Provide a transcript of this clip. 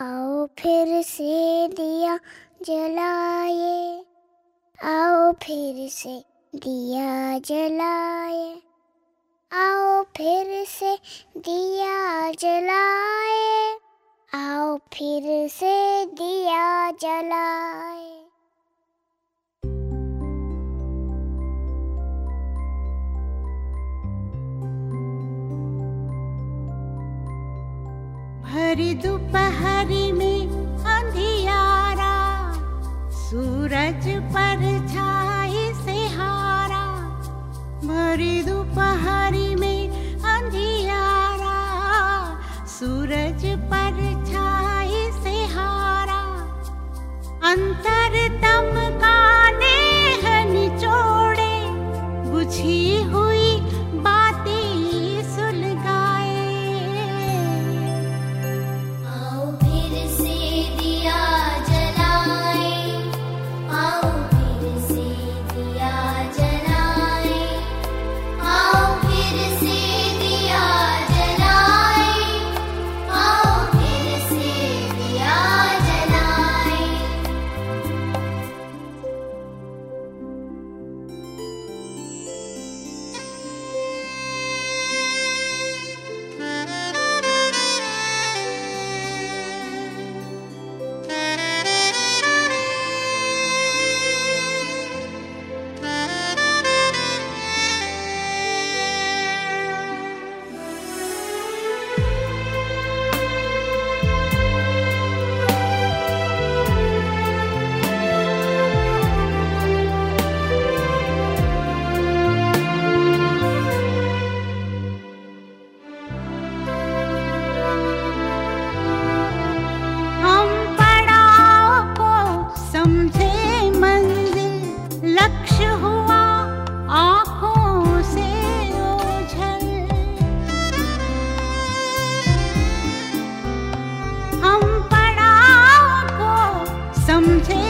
आओ फिर से दिया जलाए। आओ फिर से दिया जलाए। आओ फिर से दिया जलाए। आओ फिर से दिया जलाए। भरी दोपहरी में अंधियारा, सूरज पर छाई से हारा भरी दोपहरी में अंधियारा, सूरज पर can take